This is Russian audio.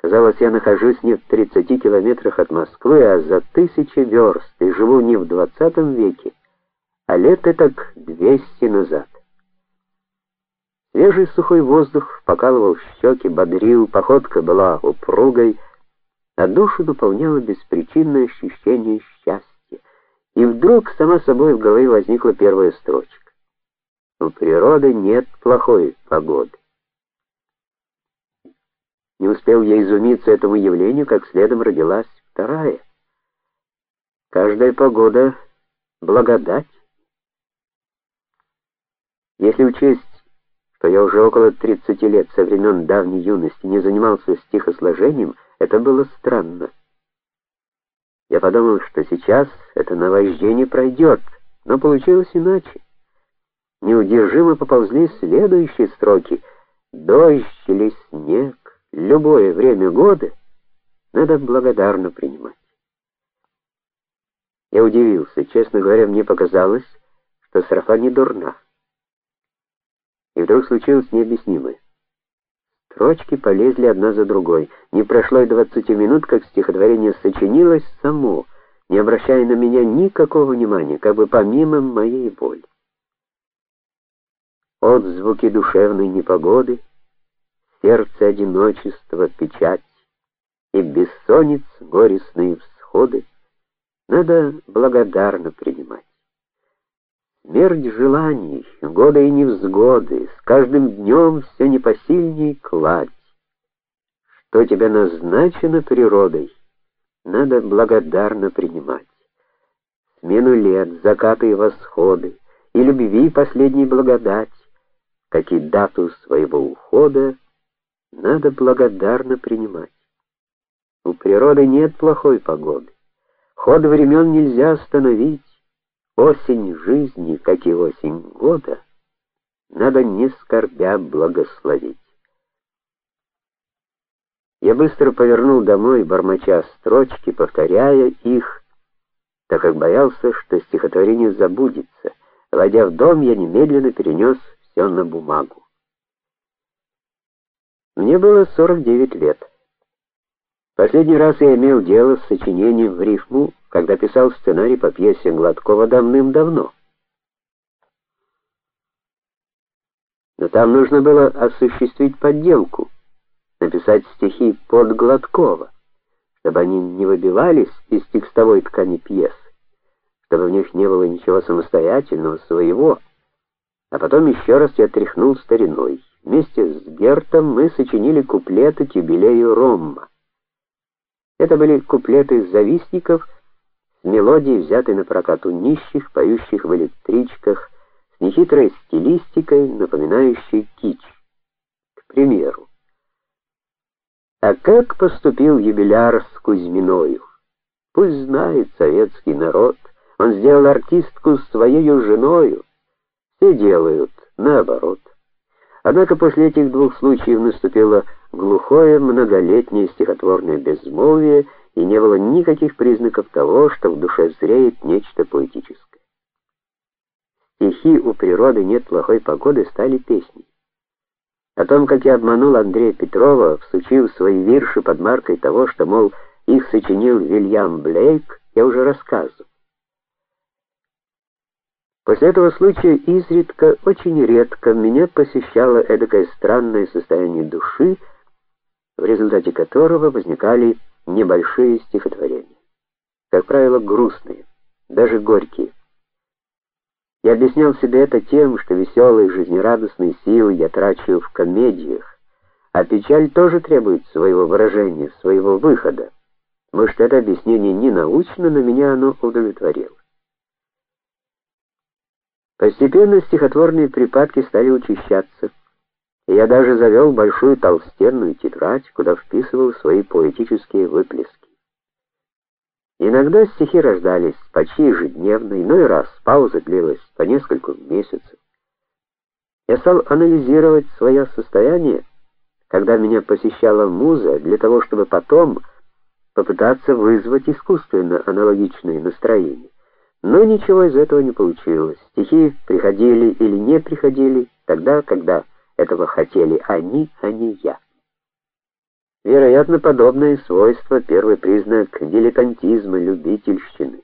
Казалось, я нахожусь не в 30 километрах от Москвы, а за тысячи верст и живу не в 20 веке, а лет так 200 назад. Свежий сухой воздух покалывал щеки, бодрил, походка была упругой, а душу наполняло беспричинное ощущение счастья. И вдруг сама собой в голове возникла первая строчка. У природы нет плохой погоды. Не успел я изумиться этому явлению, как следом родилась вторая. Каждая погода благодать. Если учесть, что я уже около 30 лет со времен давней юности не занимался стихосложением, это было странно. Я подумал, что сейчас это наваждение пройдет, но получилось иначе. Неудержимо поползли следующие строки: дождь или снег любое время года надо благодарно принимать. Я удивился, честно говоря, мне показалось, что строфа не дурна. И вдруг случилось необъяснимое. Строчки полезли одна за другой. Не прошло и двадцати минут, как стихотворение сочинилось само, не обращая на меня никакого внимания, как бы помимо моей воли. Отзвуки душевной непогоды сердце одиночества печать и бессонниц горестные всходы надо благодарно принимать. Смерть желаний, годы и невзгоды, с каждым днем все непосильней кладь. Что тебе назначено природой, надо благодарно принимать. Смену лет, закаты и восходы, и любви последней благодать, как и дату своего ухода надо благодарно принимать. У природы нет плохой погоды. Ход времен нельзя остановить. Осень жизни, как и осень года, надо не скорбя благословить. Я быстро повернул домой, бормоча строчки, повторяя их, так как боялся, что стихотворение забудется. Войдя в дом, я немедленно перенес все на бумагу. Мне было 49 лет. Последний раз я имел дело с сочинением в рифму, когда писал сценарий по пьесе Гладкова давным-давно. Но там нужно было осуществить подделку, написать стихи под Гладкова, чтобы они не выбивались из текстовой ткани пьесы, чтобы в них не было ничего самостоятельного своего. А потом еще раз я тряхнул стариной. Вместе с Гертом мы сочинили куплеты к юбилею Ромма. Это были куплеты завистников с мелодией, взятой на прокат у нищих, поющих в электричках, с нехитрой стилистикой, напоминающей кич. К примеру, а как поступил юбиляр с Кузьминою? Пусть знает советский народ, он сделал артистку своей женою. Все делают наоборот. Однако после этих двух случаев наступило глухое многолетнее стихотворное безмолвие, и не было никаких признаков того, что в душе зреет нечто поэтическое. Стихи у природы нет плохой погоды стали песней. О том, как я обманул Андрея Петрова, всучив свои вирши под маркой того, что мол их сочинил Вильям Блейк, я уже рассказывал. После этого случая изредка, очень редко меня посещало эдакое странное состояние души, в результате которого возникали небольшие стихотворения. Как правило, грустные, даже горькие. Я объяснял себе это тем, что веселые, жизнерадостные силы я трачу в комедиях, а печаль тоже требует своего выражения, своего выхода. Может, это объяснение не научно, но меня оно удовлетворило. Постепенно стихотворные припадки стали учащаться, и я даже завел большую толстенную тетрадь, куда вписывал свои поэтические выплески. Иногда стихи рождались почти ежедневно, иной раз пауза длилась по несколько месяцев. Я стал анализировать свое состояние, когда меня посещала муза, для того, чтобы потом попытаться вызвать искусственно аналогичные настроения. Но ничего из этого не получилось. Стихи приходили или не приходили тогда, когда этого хотели они, а не я. Вероятно, подобное свойство первый признак дилетантизма, любительщины.